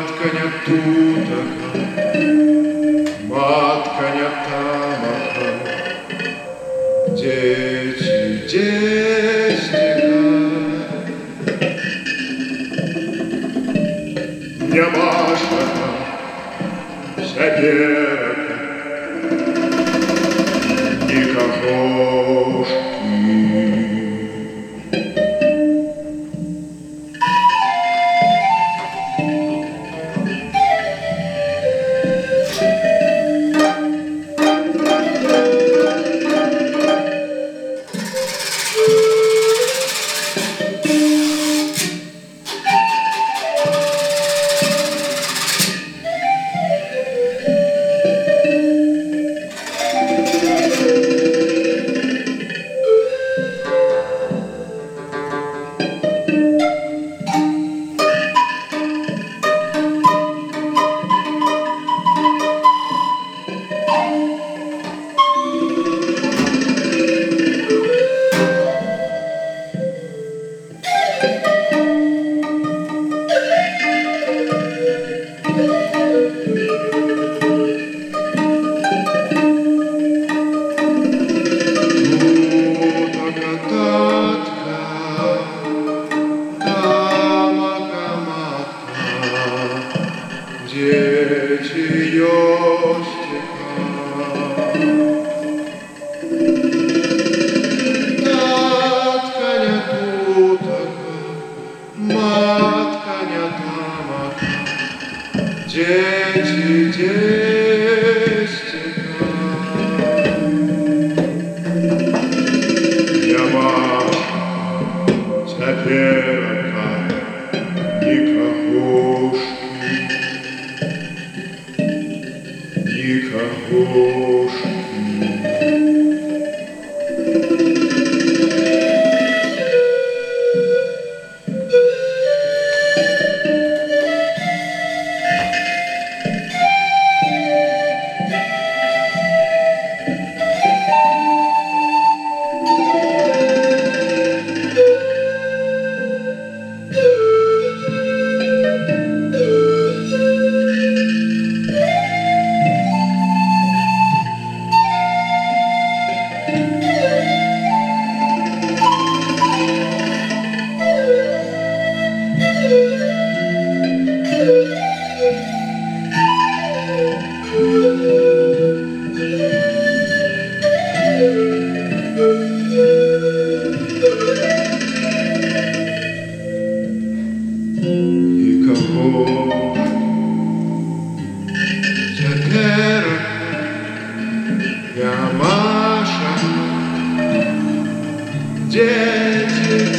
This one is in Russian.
Матканя тутака, матканя тамака, дети, дети, Нямашка, всякие Дети ее that there